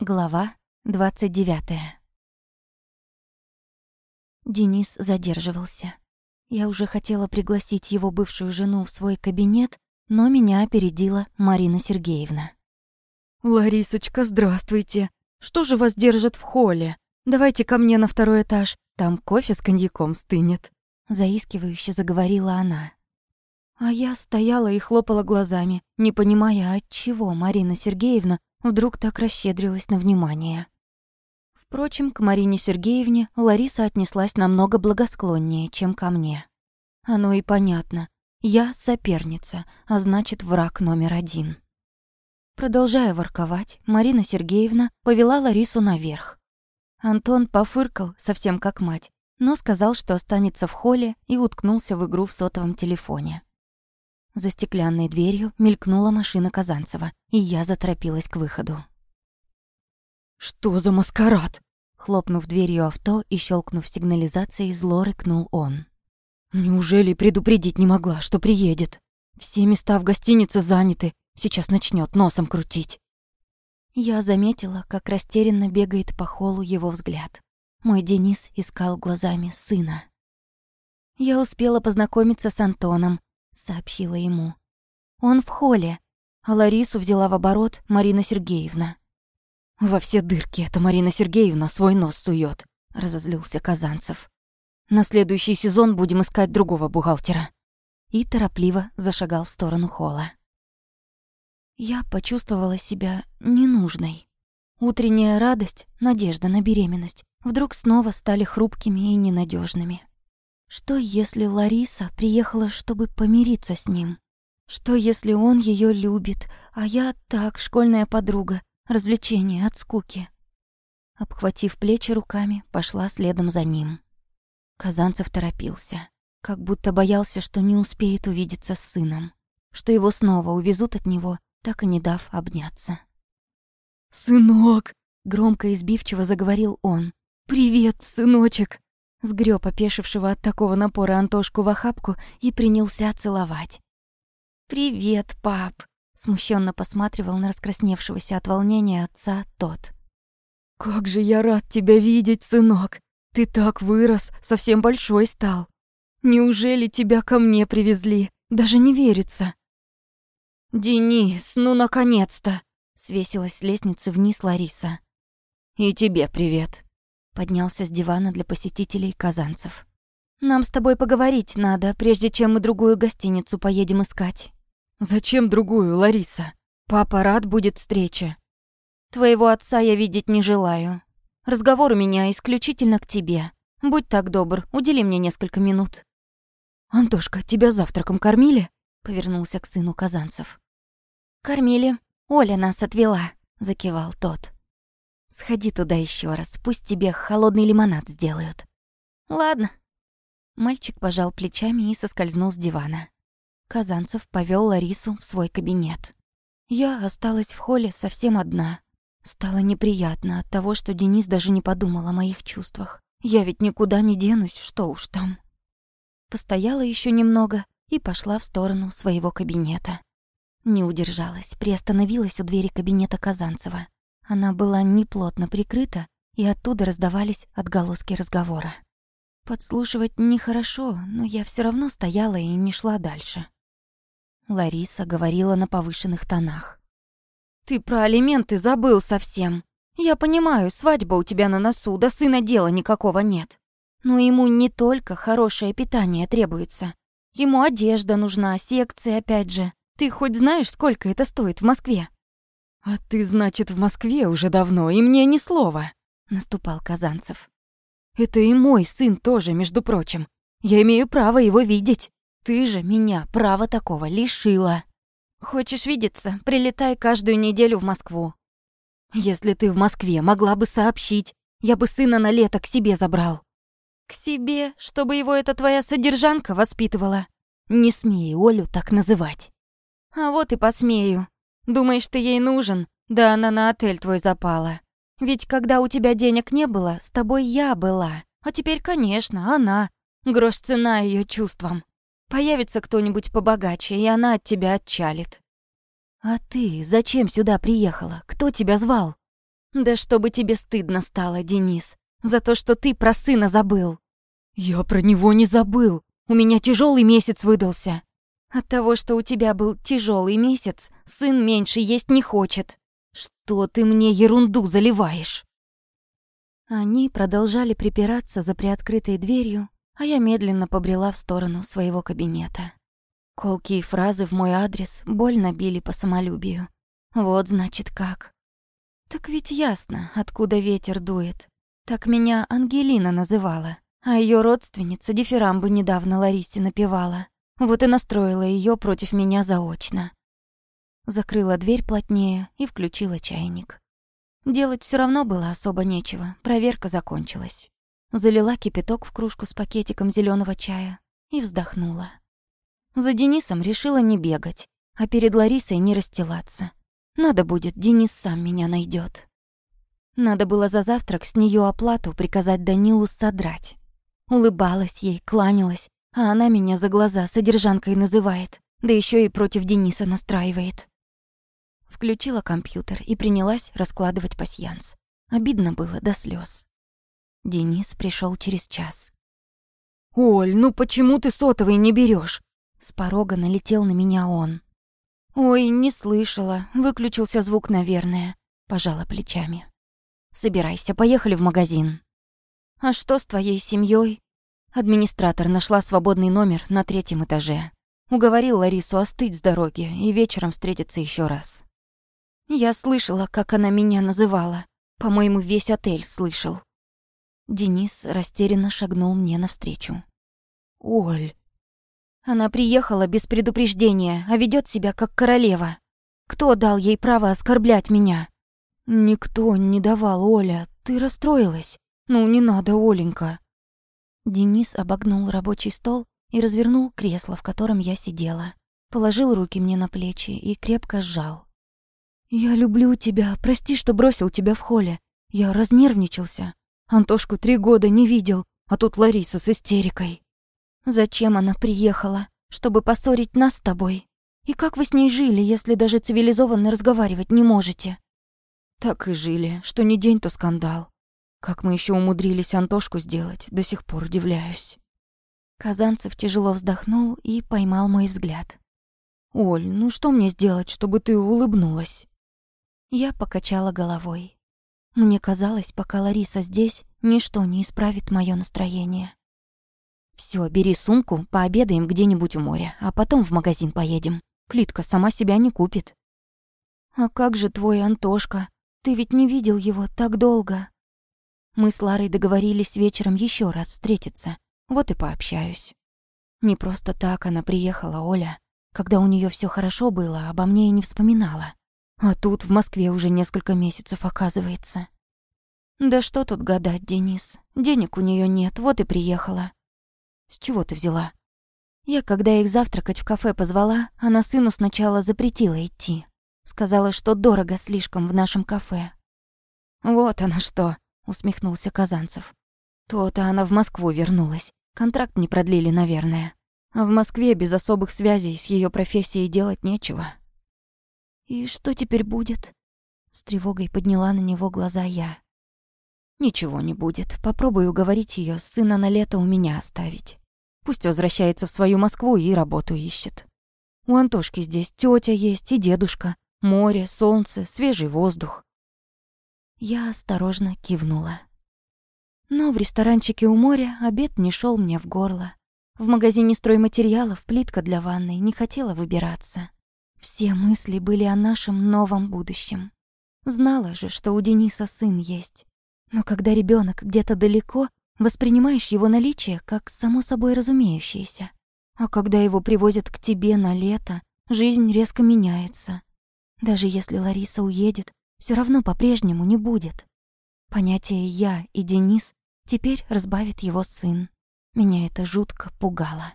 Глава 29 Денис задерживался. Я уже хотела пригласить его бывшую жену в свой кабинет, но меня опередила Марина Сергеевна. «Ларисочка, здравствуйте. Что же вас держит в холле? Давайте ко мне на второй этаж, там кофе с коньяком стынет», — заискивающе заговорила она. А я стояла и хлопала глазами, не понимая, от чего Марина Сергеевна вдруг так расщедрилась на внимание. Впрочем, к Марине Сергеевне Лариса отнеслась намного благосклоннее, чем ко мне. Оно и понятно. Я соперница, а значит, враг номер один. Продолжая ворковать, Марина Сергеевна повела Ларису наверх. Антон пофыркал, совсем как мать, но сказал, что останется в холле и уткнулся в игру в сотовом телефоне. За стеклянной дверью мелькнула машина Казанцева, и я заторопилась к выходу. «Что за маскарад?» Хлопнув дверью авто и щелкнув сигнализацией, зло рыкнул он. «Неужели предупредить не могла, что приедет? Все места в гостинице заняты, сейчас начнет носом крутить». Я заметила, как растерянно бегает по холлу его взгляд. Мой Денис искал глазами сына. Я успела познакомиться с Антоном, сообщила ему. Он в холле, а Ларису взяла в оборот Марина Сергеевна. Во все дырки эта Марина Сергеевна свой нос сует, разозлился Казанцев. На следующий сезон будем искать другого бухгалтера. И торопливо зашагал в сторону холла. Я почувствовала себя ненужной. Утренняя радость, надежда на беременность вдруг снова стали хрупкими и ненадежными. Что, если Лариса приехала, чтобы помириться с ним? Что, если он ее любит, а я так, школьная подруга, развлечение от скуки? Обхватив плечи руками, пошла следом за ним. Казанцев торопился, как будто боялся, что не успеет увидеться с сыном, что его снова увезут от него, так и не дав обняться. «Сынок!» — громко и избивчиво заговорил он. «Привет, сыночек!» Сгреб опешившего от такого напора Антошку в охапку и принялся целовать. «Привет, пап!» — смущенно посматривал на раскрасневшегося от волнения отца тот. «Как же я рад тебя видеть, сынок! Ты так вырос, совсем большой стал. Неужели тебя ко мне привезли? Даже не верится!» «Денис, ну наконец-то!» — свесилась с лестницы вниз Лариса. «И тебе привет!» Поднялся с дивана для посетителей Казанцев. «Нам с тобой поговорить надо, прежде чем мы другую гостиницу поедем искать». «Зачем другую, Лариса? Папа рад будет встрече». «Твоего отца я видеть не желаю. Разговор у меня исключительно к тебе. Будь так добр, удели мне несколько минут». «Антошка, тебя завтраком кормили?» — повернулся к сыну Казанцев. «Кормили. Оля нас отвела», — закивал тот. Сходи туда еще раз, пусть тебе холодный лимонад сделают. Ладно. Мальчик пожал плечами и соскользнул с дивана. Казанцев повел Ларису в свой кабинет. Я осталась в холле совсем одна. Стало неприятно от того, что Денис даже не подумал о моих чувствах. Я ведь никуда не денусь, что уж там. Постояла еще немного и пошла в сторону своего кабинета. Не удержалась, приостановилась у двери кабинета Казанцева. Она была неплотно прикрыта, и оттуда раздавались отголоски разговора. Подслушивать нехорошо, но я все равно стояла и не шла дальше. Лариса говорила на повышенных тонах. «Ты про алименты забыл совсем. Я понимаю, свадьба у тебя на носу, да сына дела никакого нет. Но ему не только хорошее питание требуется. Ему одежда нужна, секции опять же. Ты хоть знаешь, сколько это стоит в Москве?» «А ты, значит, в Москве уже давно, и мне ни слова», — наступал Казанцев. «Это и мой сын тоже, между прочим. Я имею право его видеть. Ты же меня права такого лишила». «Хочешь видеться? Прилетай каждую неделю в Москву». «Если ты в Москве, могла бы сообщить. Я бы сына на лето к себе забрал». «К себе? Чтобы его эта твоя содержанка воспитывала?» «Не смей Олю так называть». «А вот и посмею. Думаешь, ты ей нужен? Да она на отель твой запала. Ведь когда у тебя денег не было, с тобой я была. А теперь, конечно, она. Грош цена ее чувствам. Появится кто-нибудь побогаче, и она от тебя отчалит. А ты зачем сюда приехала? Кто тебя звал? Да чтобы тебе стыдно стало, Денис, за то, что ты про сына забыл. Я про него не забыл. У меня тяжелый месяц выдался. От того, что у тебя был тяжелый месяц, сын меньше есть не хочет. Что ты мне ерунду заливаешь? Они продолжали припираться за приоткрытой дверью, а я медленно побрела в сторону своего кабинета. Колкие фразы в мой адрес больно били по самолюбию. Вот значит как. Так ведь ясно, откуда ветер дует. Так меня Ангелина называла, а ее родственница дифирамбы недавно Ларисе напевала. Вот и настроила ее против меня заочно. Закрыла дверь плотнее и включила чайник. Делать все равно было особо нечего, проверка закончилась. Залила кипяток в кружку с пакетиком зеленого чая и вздохнула. За Денисом решила не бегать, а перед Ларисой не расстилаться. Надо будет, Денис сам меня найдет. Надо было за завтрак с нее оплату приказать Данилу содрать. Улыбалась ей, кланялась, а она меня за глаза содержанкой называет, да еще и против Дениса настраивает. Включила компьютер и принялась раскладывать пасьянс. Обидно было до слез. Денис пришел через час. «Оль, ну почему ты сотовый не берешь? С порога налетел на меня он. «Ой, не слышала. Выключился звук, наверное», — пожала плечами. «Собирайся, поехали в магазин». «А что с твоей семьей? Администратор нашла свободный номер на третьем этаже. Уговорил Ларису остыть с дороги и вечером встретиться еще раз. Я слышала, как она меня называла. По-моему, весь отель слышал. Денис растерянно шагнул мне навстречу. «Оль, она приехала без предупреждения, а ведет себя как королева. Кто дал ей право оскорблять меня? Никто не давал, Оля. Ты расстроилась. Ну, не надо, Оленька. Денис обогнул рабочий стол и развернул кресло, в котором я сидела. Положил руки мне на плечи и крепко сжал. «Я люблю тебя. Прости, что бросил тебя в холле. Я разнервничался. Антошку три года не видел, а тут Лариса с истерикой». Зачем она приехала? Чтобы поссорить нас с тобой? И как вы с ней жили, если даже цивилизованно разговаривать не можете? Так и жили, что не день, то скандал. Как мы еще умудрились Антошку сделать, до сих пор удивляюсь. Казанцев тяжело вздохнул и поймал мой взгляд. «Оль, ну что мне сделать, чтобы ты улыбнулась?» Я покачала головой. Мне казалось, пока Лариса здесь, ничто не исправит мое настроение. Все, бери сумку, пообедаем где-нибудь у моря, а потом в магазин поедем. Плитка сама себя не купит. А как же твой Антошка? Ты ведь не видел его так долго. Мы с Ларой договорились вечером еще раз встретиться. Вот и пообщаюсь. Не просто так она приехала, Оля. Когда у нее все хорошо было, обо мне и не вспоминала. А тут в Москве уже несколько месяцев оказывается. Да что тут гадать, Денис. Денег у нее нет, вот и приехала. С чего ты взяла? Я, когда их завтракать в кафе позвала, она сыну сначала запретила идти. Сказала, что дорого слишком в нашем кафе. Вот она что, усмехнулся Казанцев. То-то она в Москву вернулась. Контракт не продлили, наверное. А в Москве без особых связей с ее профессией делать нечего. И что теперь будет? С тревогой подняла на него глаза я. Ничего не будет. Попробую уговорить ее сына на лето у меня оставить. Пусть возвращается в свою Москву и работу ищет. У Антошки здесь тетя есть и дедушка. Море, солнце, свежий воздух. Я осторожно кивнула. Но в ресторанчике у моря обед не шел мне в горло. В магазине стройматериалов плитка для ванной не хотела выбираться. Все мысли были о нашем новом будущем. Знала же, что у Дениса сын есть. Но когда ребенок где-то далеко, воспринимаешь его наличие как само собой разумеющееся. А когда его привозят к тебе на лето, жизнь резко меняется. Даже если Лариса уедет, все равно по-прежнему не будет. Понятие «я» и «Денис» теперь разбавит его сын. Меня это жутко пугало.